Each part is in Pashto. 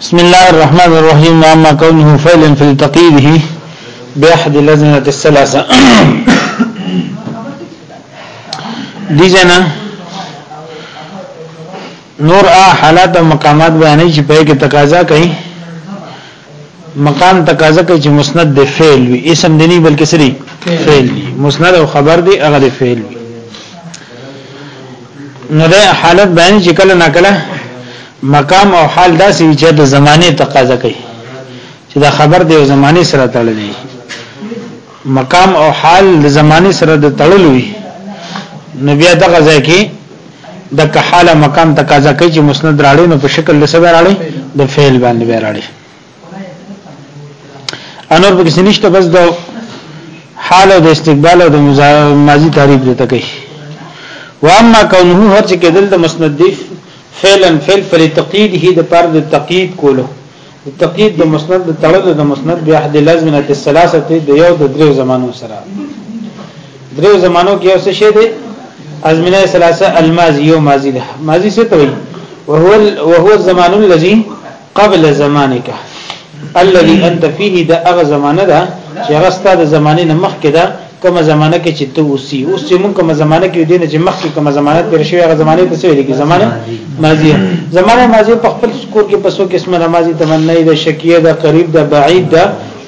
بسم الله الرحمن الرحيم وعما كونه فعلا في التقييده بأحد لزنة الثلاثة دي جنا نور آه حالات او مقامات بیانې چې په کې تقاضا کوي مقام تقاضا کوي چې مسند د فعل وي اسم دی نه بلکې سری فعل دی مسند او خبر دی هغه د فعل وي نو د حالت بیان چې کله نه کله مقام او حال داسې چې د زمانه تقاضا کوي چې دا خبر دی او زمانه سره تړلی مقام او حال د زمانه سره د تړلو وي نو بیا دغه ځای کې د کحاله مقام تقاضا کوي چې مسند راړي نو په شکل لسه راړي د فعل باندې راړي انور په کس نشته بس د حال او د استقبال او د ماضی تعریف دته کوي واما کونه هر چې کېدل د مسند دی فعلا فعل فلتقید هی د پر د تقید کولو د تقید د مسند د تړلو د مسند بیا حد لازم نه تسلاسه د یو د دریو زمانو سره دریو زمانو کې اوسه شه دي ازمنه ثلاثه الماضي یو ماضي ده ماضي څه ته وي وهو وهو الزمان الذي قبل زمانك الذي انت فيه ده هغه زمانه ده چې هغه ستاسو زمانه نه مخکې ده کومه زمانہ کې چې ته اوسې اوس چې موږ کومه زمانہ کې دینه چې مخکې کومه زمانہ تیر شوی هغه زمانه ته څه ویل کی زمانه ماضی زمانه ماضی په خپل سکور کې پسو کې اسمه ماضی تمنای ده شکیه ده قریب ده بعید ده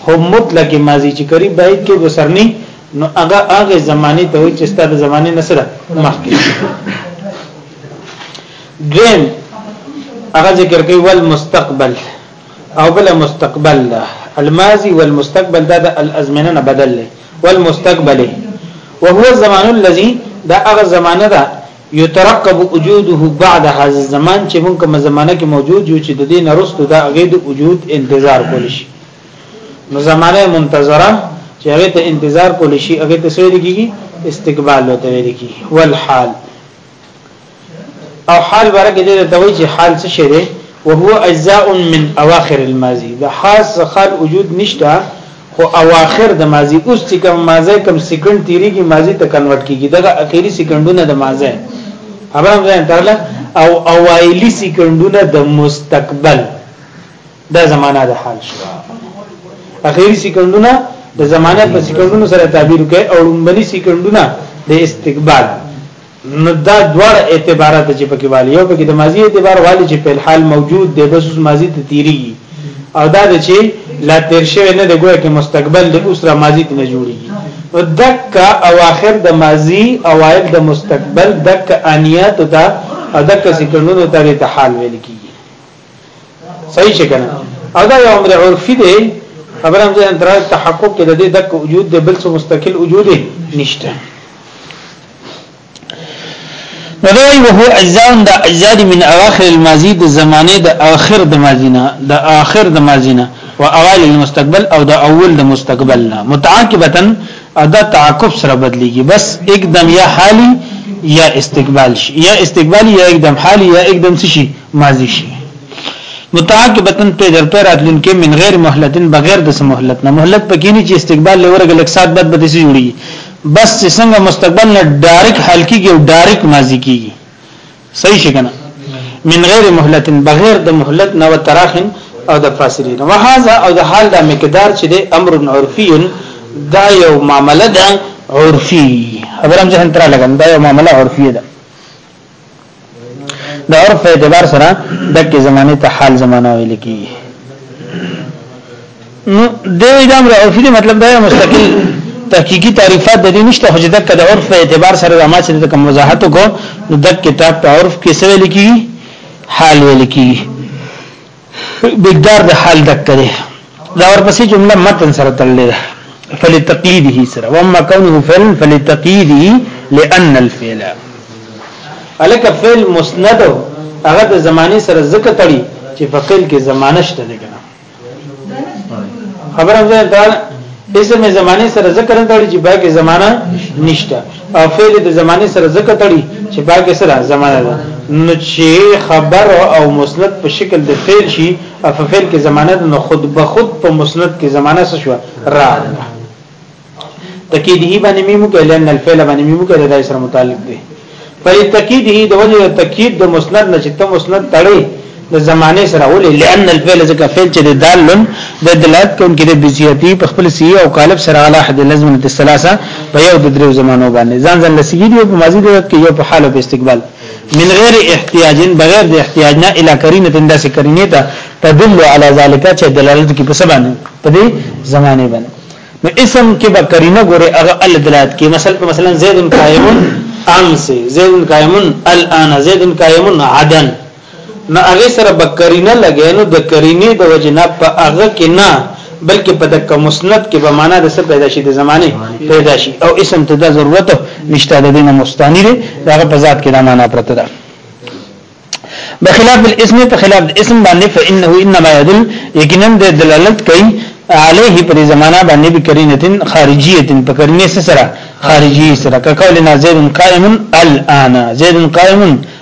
هم مطلق ماضی چې قریب بعید کې وسرنی نو هغه هغه زمانه ته وي چې ستاسو زمانه نسره مخکې دویم هغه ذکر کوي ول مستقبل او بل مستقبل ده الماضي والمستقبل ده د الازمنه نه بدل لې والمستقبل وهو الزمان الذي دا هغه زمانه ده يترقب وجوده بعد هذا الزمان چې موږ کوم زمانه کې موجود یو چې د دې نرستو دا هغه د وجود انتظار کول شي نو زمانه منتظره چې هغه ته انتظار کول شي هغه ته سوي کیږي استقبال وته ویل کیږي والحال او حال ورکه دې ته وایي چې حال څه شی دی وهو اجزاء من اواخر الماضي د حال حال وجود نشته خو اواخر د ماضي اوس چې کوم ماضي کوم سکند تیریږي ماضي ته کنورټ کیږي دغه اخیری سکندونه د ماضي خبره ځان ترله او اوایلی سکندونه د مستقبل دا زمانہ د حال شو اخیری سکندونه د زمانه په سکندونو سره تعبیر کوي او لومبني سکندونه د استقبال نو دا دوړ اعتبارات چې پکې والی یو پکې د ماضی اعتبار والی چې په حال موجود دی بس اوس ماضی ته تیریږي او دا د چې لا تیر شوی نه دی ګویا کې مستقبل د اوس را ماضی ته نه جوړیږي نو دک اواخر د ماضی اوایل د مستقبل دک انیات دا دک سکندونو ته د حال ویل کیږي صحیح شي کنه او دا یو امر عرفي دی خبره هم ځان تر تحقق کې د دې دک وجود د بل څه مستقل وجود نشته ندوی وهو اجزاء دا اجزاء من اواخر الماضی د زمانه د اخر د ماضینا د اخر د ماضینا و اوائل المستقبل او د اول د مستقبل نه متعاقبتا ادا تعاقب سره بدلیږي بس اقدم یا حالی یا استقبال شي یا استقبال یا اقدم حالی یا اقدم شي ماضی شي متعاقبتن په در پر اتلون کې من غیر مهلتن بغیر د مهلت نه مهلت پکې نه چې استقبال لورګل یک سات بعد به دې جوړي بس چې څنګه مستقبل نه ډایرک حل کیږي او ډایرک ماضی کیږي صحیح شي کنه من غیر مهلتن بغیر د مهلت نه و تراخن او د فاصلین وهذا او د حال د مقدار چې د امر عرفی دا یو معامله ده عرفی خبرم ځهن تر لګم دا یو معامله عرفی ده د عرف په اعتبار سره دغه زمانه ته حال زمانہ ویل کی نو د اعدام عرفي دی مطلب دا مستقل تحقیقی تعریفات د دې نشته خو چې دغه د عرف په اعتبار سره د ما چې د کوم وضاحت کو نو د کتاب په عرف کې څه ویل کی حال ویل کی مقدار د حال دک دی دا ورپسې جمله متن سره تړلې ده فلتقيده سره واما كونه فعل فلتقيده لان الفعل الک فعل مسند هغه د زمانه سره ذکر تړي چې په فعل کې زمانه شته ده کنه خبره ده دا اسم زمانه سره ذکر تړي چې باقي زمانه نشته او فعل د زمانه سره ځکه تړي چې باقي سره زمانه ده نو چې خبر او مسند په شکل د فعل شي او په فعل کې زمانه ده نو خود به خود په مسند کې زمانه څه شو را تکیدهی باندې میمو کې لن الفعل باندې میمو کې د سره متعلق دی پر تکیدهی د وجه تکید د مسند نه چې ته مسند تړي د زمانه سره ولې لئن الفعل ځکه فعل چې د دالن د دلالت کوونکی د بزیاتی په خپل سی او قالب سره علی حد لازم د ثلاثه په یو د درو زمانو باندې ځان ځان لسیږي دی په ماضی دلالت کوي یو په حال او په استقبال من غیر احتیاج بغیر د احتیاج نه الی کرینه تنده سي کرینه ته تدل علی ذالک چې دلالت کی په سبانه په دې زمانه باندې نو اسم کې به کرینه ګوره هغه ال دلالت کی مثلا مثلا زید قائم امس زید قائم الان زید قائم عدن نو هغه سره به کرینه لګی نو د کرینې د وجه نه په هغه کې نه بلکې په دک مسند کې به معنا د څه پیدا شي د زمانه پیدا شي او اسم ته د ضرورت نشته د دینه مستانی دی داغه په ذات کې دا معنا پرته ده بخلاف الاسم په خلاف اسم باندې فانه انما يدل یقینا د دلالت کوي عليه پر زمانہ باندې به کرینتن خارجیه په کرینه سره خارجی سره کقولنا زید قائم الان زید قائم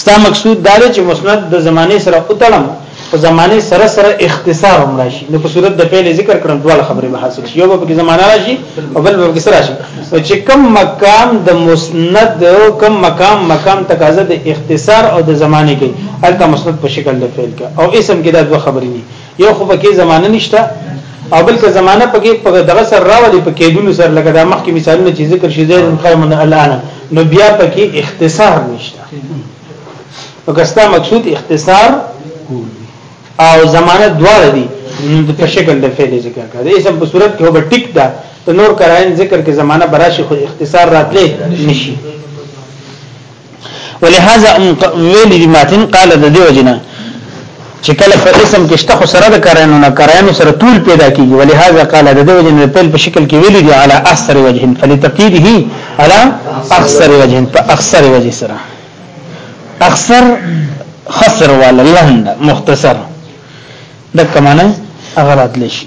ستا مقصود دا چې مسند د زمانه سره اوتړم په زمانه سره سره اختصار هم راشي نو په صورت د فعل ذکر کړم ډول خبره به حاصل شي یو په کې زمانه راشي او بل په کې سره راشي چې کم مقام د مسند کم مقام مقام تقاضا د اختصار او د زمانه کې هلته مسند په شکل د فعل کې او اسم کې دا دوه خبرې دي یو خو پکې زمانه نشته او بل که زمانه پکې په دغه سر راولي په کېدونو سر لکه دا مخکې مثالونه چې ذکر شي زید قائم الان نو بیا پکې اختصار نشته نو کستا مقصود اختصار او زمانه دواړه دي په شکل د فعل ذکر کړي اسم په صورت کې هو ټیک ده نور کراین ذکر کې زمانه براشي خو اختصار راتلې نشي ولهذا ویل دي ماتن قال د دې وجنه چې کله په اسم کې شته خو سره د کرانو نه کرانو سره طول پیدا کیږي ولهذا قال د دې وجنه په په شکل کې ویل دي على اثر وجه فلتقيده على اثر وجه په اثر وجه سره اثر خسر ولا لهند مختصر د کمانه اغلط لشي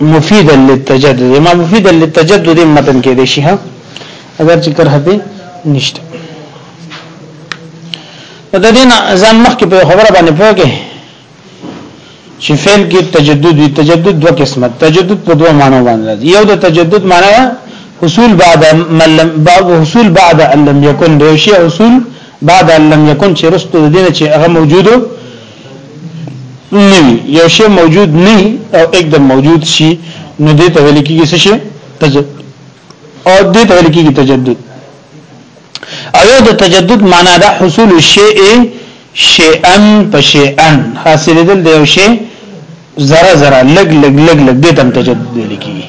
مفید للتجدد ما مفید للتجدد متن کې دی شي ها اگر چې کرهه به نشته د دې نه ځان مخ کې په خبره باندې پوهه چې فعل کې تجدد وي تجدد دوه قسمه تجدد په دوه معنی باندې راځي یو د تجدد معنی حصول بعد من لم بعد حصول بعد ان لم يكن دوشي حصول بعد ان لم يكن چې رستو دینه چې هغه موجودو نه یو شی موجود نه او एकदम موجود شي نو دې ته ویل کېږي څه شي تجدد او دې ته ویل کېږي تجدد ایو د تجدد معنا دا حصول الشیء شیئا فشیئا حاصل دل د یو شی ذره ذره لګ لګ لګ لګ دې تم تجدد ویل کېږي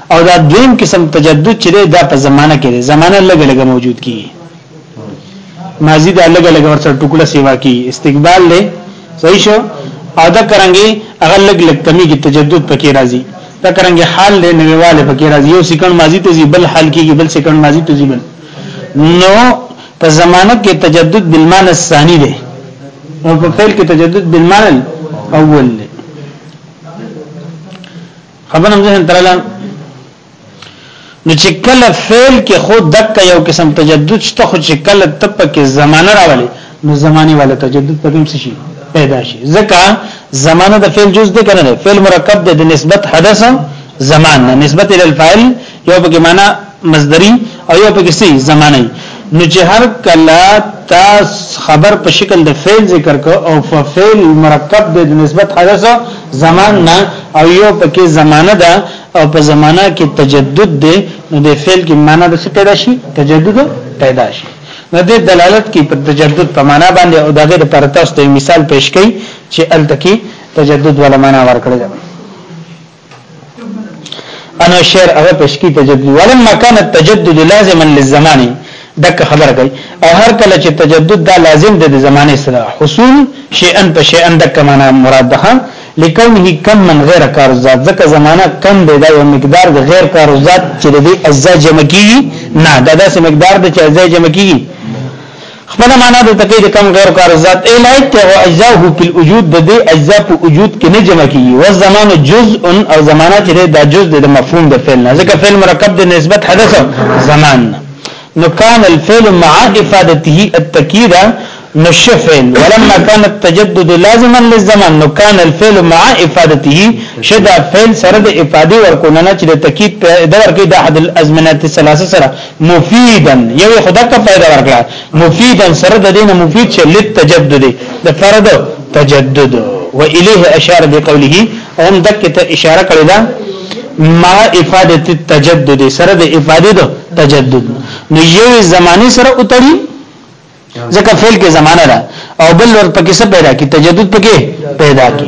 او دا دویم قسم تجدد چې دی دا په زمانه کې دی زمانه لګه لګه موجود کی ماضی دا لګه لګه ورسره ټوکړه سیوا کی استقبال له صحیح شو او دا کرانګي هغه لګ لګ کمی کی تجدد پکې راځي دا کرانګي حال له نویواله پکې راځي یو سکند ماضی ته زی بل حال کیږي بل سکند ماضی ته زی بل نو په زمانه کې تجدد بالمعنى الثاني دی او په فعل کې تجدد بالمعنى الاول دی خبرم ذهن ترلم نو چې کله فعل کې خو دک یو قسم تجدد شته خو چې کله تپ کې زمانه راولي نو زمانه ولا تجدد پکې څه شي پیدا شي ځکه زمانه د فعل جز ده کنه فعل مرکب ده د نسبت حدث زمان نه نسبت ال الفاعل یو پکې معنا مصدری او یو پکې سي زمانه نو چې هر کله تا خبر په شکل د فعل ذکر کو او فعل مرکب د نسبت حدث زمان نه او یو پکې زمانه ده او په زمانہ کې تجدد دی نو د فعل کې معنا د څه پیدا شي تجدد پیدا شي نو د دلالت کې په تجدد په معنا باندې او دغه پر تاسو ته مثال پیش کړي چې التکی تجدد ولا معنا ورکړل انا شعر هغه پشکی تجدد ولما كان التجدد لازما للزمان دک خبره کوي او هر کله چې تجدد دا لازم دی د زمانه سره حصول شیئا په شیئا دک معنا مراد ده لکونه کم من غیر کار ذات ځکه زمانہ کم دی دا یو مقدار د غیر کار ذات چې د اجزا جمع کیږي نه دا داسې مقدار د چې اجزا جمع کیږي خپله معنا دلته کوي د کم غیر کار ذات ای لایق ته او اجزاه فی الوجود د دې اجزا په وجود کې نه جمع کیږي و زمان جزء او زمانہ چې دا جزء د مفهوم د فعل نه ځکه فعل مرکب د نسبت حدث زمان نو کان الفعل مع افادته التکیده نو شفعل ولما كان التجدد لازما للزمان نو كان الفعل مع افادته شدا فعل سره د افاده ورکونه نه چې د تکید په دور کې د احد الازمنات الثلاثه سره مفیدا یو خدا کا فائدہ ورکړه مفیدا سره د دینه مفید چې لید تجدد د فرد تجدد و الیه اشاره بقوله هم دک ته اشاره کړی دا ما افاده التجدد سره د افاده د تجدد نو یو زمانه سره اتړي ځکه فعل کې زمانه ده او بل ور پکې څه پیدا کی تجدد پکې پیدا کی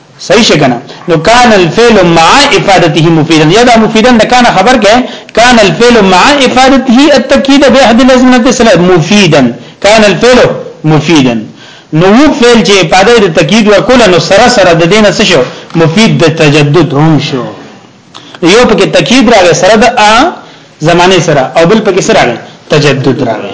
صحیح شګنه نو کان الفعل مع افادته مفیدا یا دا مفیدا د کان خبر کې کان الفعل مع افادته التاکید به احد لازمه السلام مفیدا کان الفعل مفیدا نو فعل چې افاده د تاکید ورکول نو سره سره د دینه څه شو مفید د تجدد هم شو یو پکې تاکید راغی سره د ا زمانه سره او بل پکې سره راغی تجدد راغی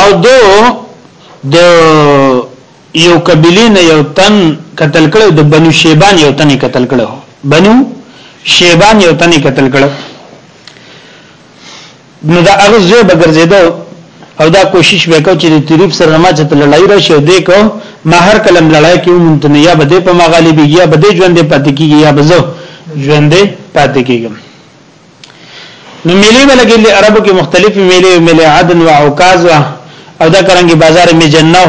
او دو د یو قبیله نه یو تن قتل کړو د بنو شیبان یو تن قتل کړو بنو شیبان یو تن قتل کړو نو دا هغه زوی بګرځیدو او دا کوشش وکاو چې د تریف سره ما چې لړای راشي او دې کو ما هر کلم لړای کې مونږ ته یا بده په مغالبي یا بده ژوند پاتې کیږي یا بزو ژوند پاتې کیږم نو میلې ولګي د عربو کې مختلف میلې میلې عدن او عکاز او دا کرانګي بازار می جنو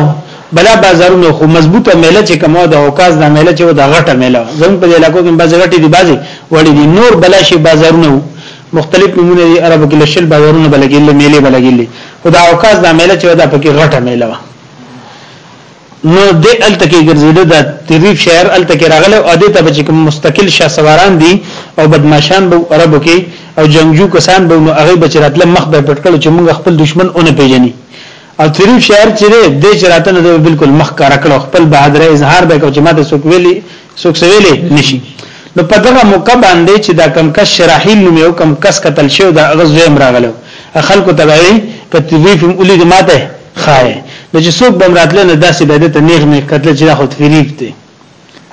بلا بازارونو خو مضبوطه میله چې کومه د عکاز د میله چې د غټه میله زموږ په علاقو کې بعضی غټي دي بعضی وړي دي نور بلا شي بازارونه مختلف نمونه دي عربو کې لشل بازارونه بلګي میلې بلګي او دا عکاز د میله چې دا پکې غټه میله نو د الته کې ګرځیده د تریف شهر الته کې راغله او د ته چې کوم مستقل شاه سواران دي او بدمعشان به عربو کې او جنگجو کسان به نو هغه بچراتله مخ به پټکل چې موږ خپل دشمن اون پیژني او تریف شهر چې د چرته نه بالکل مخ کار کړ خپل بهادر اظهار به کو چې ماته سوک ویلي سوک سویلي نشي نو په دغه موقع باندې چې دا کم کس شراحیل نوم یو کم کس قتل شو دا غزوه امراغلو خلکو تبعی کتریف اولی دماته خای نو چې څوک بم راتله نو داسې به دته نیغ نه کتل چې دا خود فریب دی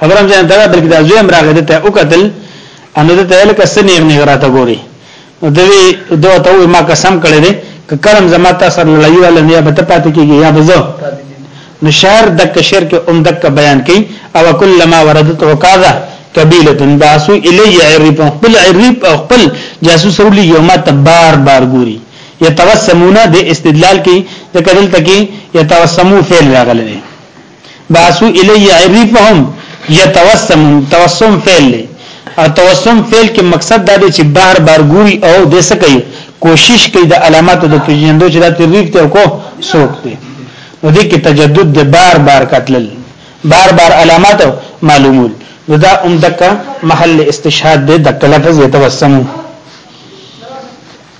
خبر هم ځان دا بلکې دا زوی هم راغی دته او قتل ان دته لکه سنیغ نیغ راته ګوري نو دوی دوه ته ما قسم کړی دی که کرم زما تاسو لړۍ ولا نه به ته پاتې کیږي یا بزو نو شعر دک شعر کې اوم دک بیان کړي او کلمہ وردت وکذا قبیله باسو الی عرب خپل عرب او خپل جاسوس ولي یوم تبار بار ګوري یتوسمون د استدلال کې د کدل تکي یتوسمو فعل راغلی دی باسو الی عرفهم یتوسمون توسم فعل دی او توسم فعل کې مقصد دا دی چې بار بار ګوري او د څه کوي کوشش کوي د علاماتو د پیژندو چې د تریف ته کو سوق دی نو دې کې تجدد د بار بار قتل بار بار علامات معلومول نو دا اومدکه محل استشهاد دی د لفظ یتوسمون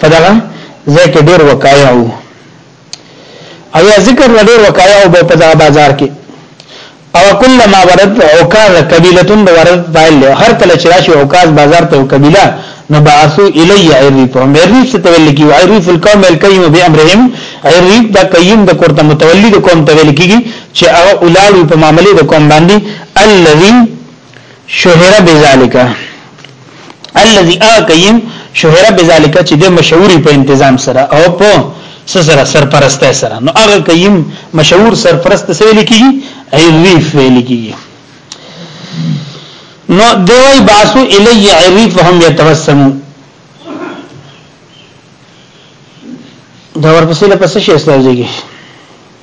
په دغه ځای کې ډېر وقایع وو او یا ذکر له ډېر وقایع وو په دغه بازار کې او کلمہ ورد عکاز قبیله ورد فاعل له هر کله چې راشي عکاز بازار ته قبیله نو بعثو الی عریفهم عریف څه تویل کی عریف القوم القیم بامرهم عریف دا قیم د کوته متولی د قوم تویل کیږي چې هغه اولاد په معاملې د قوم باندې الذي شهر بذالک الذي اقيم شهر بذالک چې د مشهوري په تنظیم سره او په سره سرپرسته سره نو هغه قیم مشهور سرپرست سره لیکي عریف لیکي نو دوی باسو الی عریف هم یتوسمو دا ورپسې له پسې شي استاذ دیږي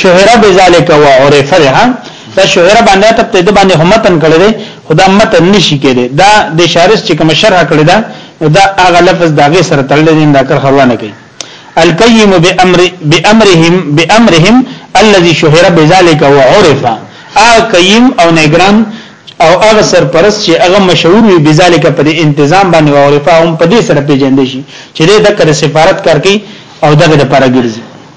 شهره بذالک و عرف ها دا شهره باندې ته په دې باندې همتن کړی دی خدا متن نشي کېده دا د شارس چې کوم شرح کړی دا دا هغه لفظ داغه سره تړل دي دا کار خروانه کوي القيم بامر بامرهم بامرهم الذي شهر بذلك وعرف ا قيم او نگران او هغه سرپرست چې هغه مشهور وي بذلك په دې تنظیم باندې او عرفه هم په دې سره پیژندل شي چې د کر سفارت کار کوي او دغه لپاره ګرځي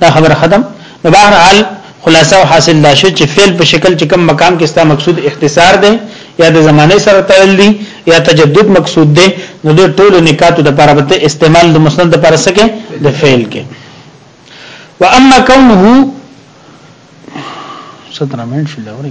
دا خبر ختم نو بهر حال خلاصه او حاصل دا شو چې فعل په شکل چې کوم مقام کې ستا مقصود اختصار دی یا د زمانه سره تړل دي یا تجدد مقصود دی نو د ټول نکاتو د لپاره به استعمال د مسند لپاره سکه د فعل کې و اما کونه ستنه من شو لوري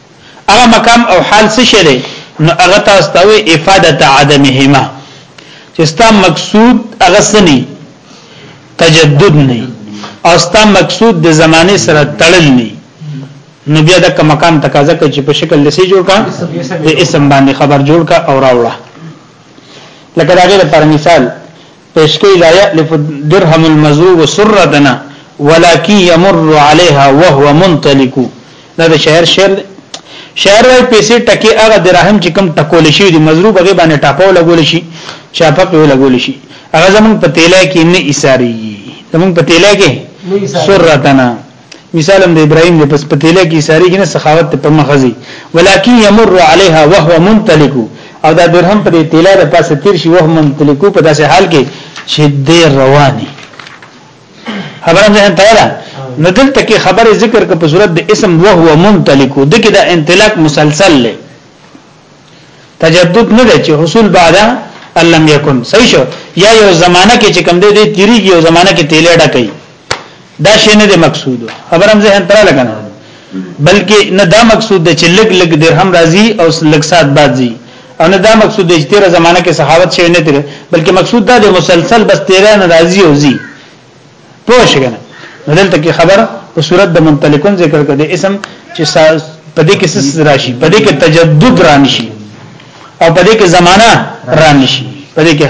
هغه مقام او حال څه شی دی نو هغه تاسو ته وی افاده عدمهما چې ستا مقصود هغه سني تجدد نه او ستا مقصود د زمانه سره تړل نه نو بیا د مقام تقاضا کوي چې په شکل لسی جوړ کا د اسم باندې خبر جوړ کا او راوړه لکه دا غیر پر مثال پیشکی لا یألف الدرهم المضروب سرتنا ولکن یمر علیها وهو منطلق دا د شاعر شعر دی شاعر وای پیسې ټکی هغه درهم چې کم ټکول شي د مضروب هغه باندې ټاپو لګول شي چاپه په لګول شي هغه زمون په تیلې کې نه ایساری زمون په تیلې کې سرتنا مثال هم د ابراهيم د پس پتیله کې ساری کې نه سخاوت په مخزي ولکن يمر عليها وهو منتلق او دا درهم په دې تیلا د پاسه تیر شي وهو منتلق په داسې حال کې چې د رواني خبره ده تعالی نو دلته کې خبره ذکر کړه په صورت د اسم وهو منتلق دغه د انطلاق مسلسل لې تجدد نه دی چې حصول بعد ان لم يكن صحیح شو یا یو زمانہ کې چې کم دی دی تیریږي یو زمانہ کې تیلې ډکې دا شی نه دی مقصود خبرم ذهن تر لګنه بلکې نه دا مقصود دی چې لګ لګ درهم راځي او لګ سات بعد ځي او نه دا مقصود دی چې تیر زمانہ کې صحاوت شوی نه تیر بلکې مقصود دا دی مسلسل بس تیر نه راځي او ځي پوه شئ کنه نو دلته کې خبر په صورت د منطلقون ذکر کړي اسم چې په دې کې سس راشي په دې کې تجدد رانشي او په دې کې زمانہ رانشي په دې کې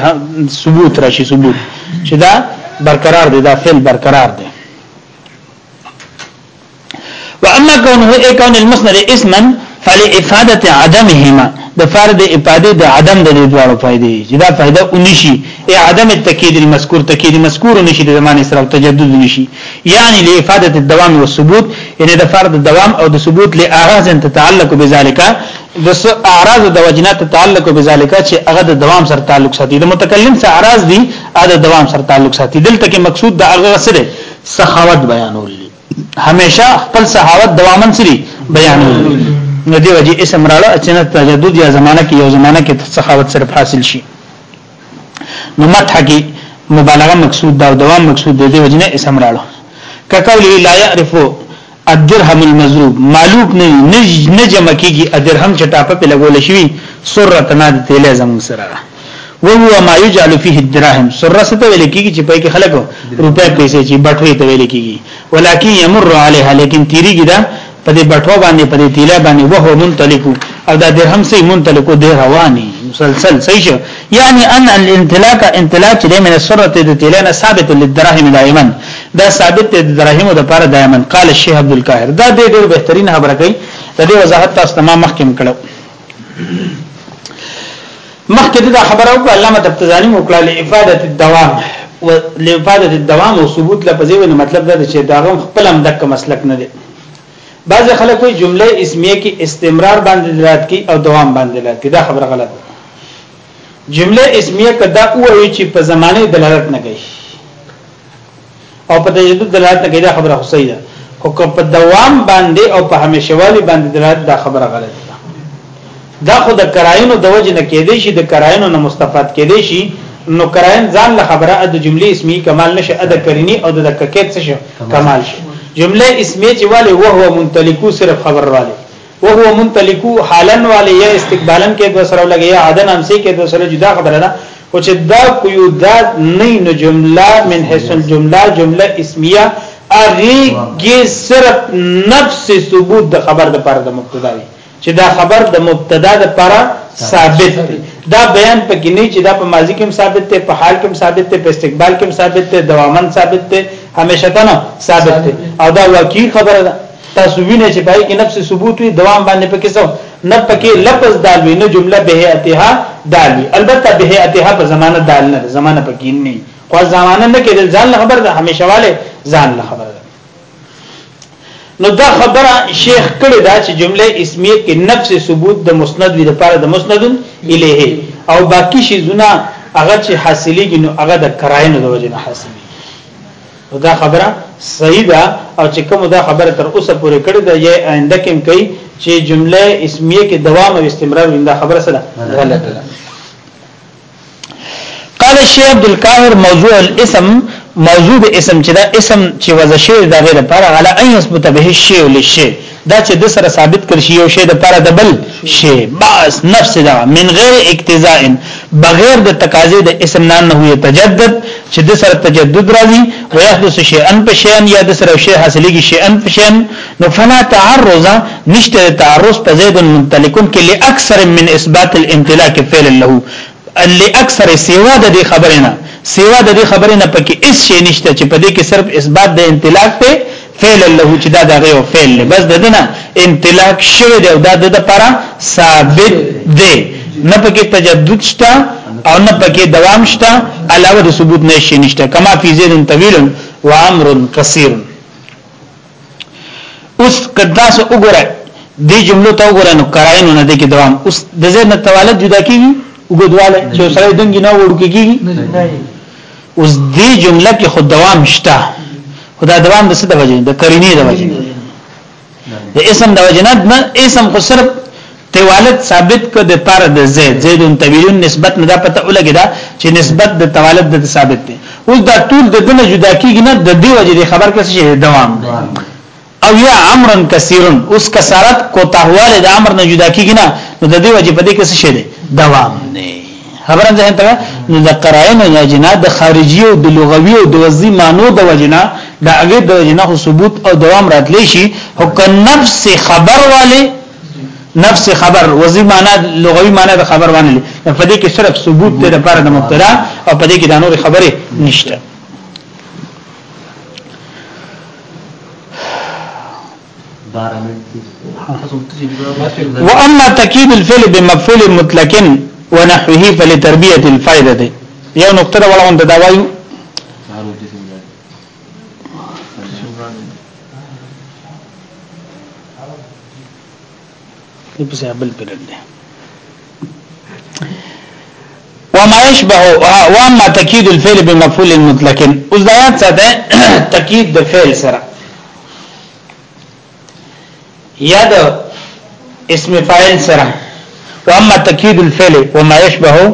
ثبوت راشي ثبوت چې دا برقرار دی دا فعل برقرار دی واما كونه اي كون المسند اسما فلافاده عدمهما د فرد افاده د عدم د دې دواړو فائدې چې دا فائدہ ونشي اي عدم التاكيد المذكور تاكيد مذکور نشي د زمانه سره او تجدد نشي يعني لافاده الدوام والثبوت يعني د فرد دوام او د ثبوت لاغاز تتعلق بذلك د اعراض د وجنه تتعلق بذلك چې هغه د دوام سره تعلق ساتي د متکلم سره اعراض دي هغه د دوام سره تعلق ساتي دلته کې مقصود د هغه سره سخاوت بیانول دي همیشه خپل سخاوت دوامن سری بیانول دي نو دی وجه اسم راړه اچنه تجدد یا زمانہ کې یو زمانہ کې سخاوت صرف حاصل شي نو مدح کې مبالغه مقصود دا دوام مقصود دی وجه نه اسم راړه کقوله لا يعرف الدرهم المضروب معلوب نه نه جمع کیږي الدرهم چې ټاپه په لګول شي سره تنا د تیلې زمون سره وهو ما يجعل فيه الدراهم سره ست ویل کیږي چې په کې خلک روپې پیسې چې بټوي ته ویل کیږي ولکن يمر عليها لیکن تیریږي دا په دې بټو باندې په دې تیلې باندې وهو منطلق او دا درهم سي منطلق دی رواني مسلسل صحیح شو یعنی ان الانطلاق انطلاق چې من سره ته د تیلې نه ثابت للدراهم دائما دا ثابت دی د درهمو د پاره دایمن قال الشيخ عبد القاهر دا د ډېر بهترین خبره کوي د دې وضاحت تاسو ما مخکم کړو مخکې دا خبره وکړه علامه تبتزانی وکړه لافاده الدوام لافاده الدوام او ثبوت لپاره ونه مطلب دا چې دا غو خپل هم دک مسلک نه دی بعض خلک وی جمله اسمیه کې استمرار باندې دلالت کوي او دوام باندې دلالت کوي دا خبره غلطه ده جمله اسمیه کدا او چې په زمانه دلالت نه کوي او په تجدد دلالت نه کوي دا خبره خو صحیح ده خو که په دوام باندې او په همیشوالي باندې دلالت دا خبره غلطه ده دا خو د کراینو د وجه نه کېدې شي د کراینو نه مستفاد کېدې شي نو کراین ځان له خبره د جملې اسمي کمال نشه ادا کرینی او د دقیقې څه کمال شي جمله اسمي چې والي وهو منتلکو صرف خبر والي وهو منطلقو حالا والے یا استقبالا کې د سره لګي یا عدن امسي کې د سره جدا خبره ده او چې دا قیودات نه نو جمله من حيث الجمله جمله اسمیه اغي کې صرف نفس ثبوت د خبر د پر د مبتدا وي چې دا خبر د مبتدا د پر ثابت دی دا بیان پکې نه چې دا په ماضی کې ثابت دی په حال کې ثابت دی په استقبال کې ثابت دی دوامن ثابت دی همیشه تنه ثابت دی او دا واقعي خبره ده تاسو وینئ چې پای کې نفس ثبوت وي دوام باندې پکې څو نه پکې لفظ دال وي نه جمله به اتها دال وي البته به اتها په زمانه دال نه زمانه پکې نه خو زمانه نه کېدل ځان له خبر ده همیشه والے ځان له خبر ده نو دا خبره شیخ کړی دا چې جمله اسمیه کې نفس ثبوت د مسند وی لپاره د مسند الیه او باقی شی زونه هغه چې حاصلېږي نو هغه د کراینو د وجه نه حاصلېږي نو دا خبره صحیح ده او چې کوم دا خبره تر اوسه پورې کړې ده یا آینده کې کوي چې جمله اسمیه کې دوام او استمرار ویندا خبره سره غلطه ده قال الشيخ عبد القاهر موضوع الاسم موضوع د اسم چې دا اسم چې وضع شوی دا غیر پر علی ان یثبت به شی ولشی دا چې د سره ثابت کړ شي یو شی د پاره د بل شی بس نفس دا من غیر اقتضاء بغیر د تقاضې د اسم نه نه وي تجدد چې د سره تجدد راځي او يحدث شيئا فشيئا یا د سره شی حاصلېږي شيئا فشيئا نو فلا تعرض نشته تعرض په زید منتلکون کې لاکثر من اثبات الامتلاک فعل له لاکثره سیوا د دې خبرې نه سیوا د دې خبرې نه پکې اس شي نشته چې په دې کې صرف اثبات د انطلاق ته فعل له چې دا دغه یو فعل له بس ددنه انطلاق شوی دی او دا د لپاره ثابت دی نه پکې تجدد شته او نه پکې دوام شته علاوه د ثبوت نشي نشته کما فی زید طویل و امر قصیر اوس کدا سو وګوره دې جملو ته وګوره نو کراین نه دي کې دوام اوس د زید نه توالد جدا کیږي وګدواله چې سره دنګ نه وړو کیږي اوس دې جمله کې خود دوام شته خدا دوام د څه د وجې د کرینې د وجې د اسم د وجې نه اسم خو صرف طوالت ثابت کو د پر د زید زیدون طویلون نسبت نه دا پته ولګی دا چې نسبت د طوالت د ثابت دی اوس دا ټول د دنه جدا کیږي نه د دې وجې د خبر کې شي دوام دی او یا امرن کثیرن اوس کثرت کوتاهواله د امر نه جدا کیږي نه نو د دې وجې په دې کې شي دی دوام دی خبره ده ته نو د قرائن او جنا د خارجي او د لغوي او د وزي مانو د وجنا د هغه د وجنا ثبوت او دوام راتلی شي حکم نفس خبر والے نفس خبر وزي معنا لغوي معنا د خبر باندې په دې کې صرف ثبوت دی لپاره د مبتدا او په دې کې د نور خبره نشته واما تاكيد الفعل بمفعول مطلق ونحوه فلتربيه الفائده یو نقطه ولا هم دا وایو پسې بل پیرډ دی وما يشبه وما تاكيد الفعل بمفعول مطلق اوس دا یاد ساته تاکید د فعل سره یا د اسم فاعل سره واما تاکید الفعل وما يشبه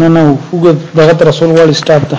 نه نه وګد دغه رسول غواړي سټاپ ده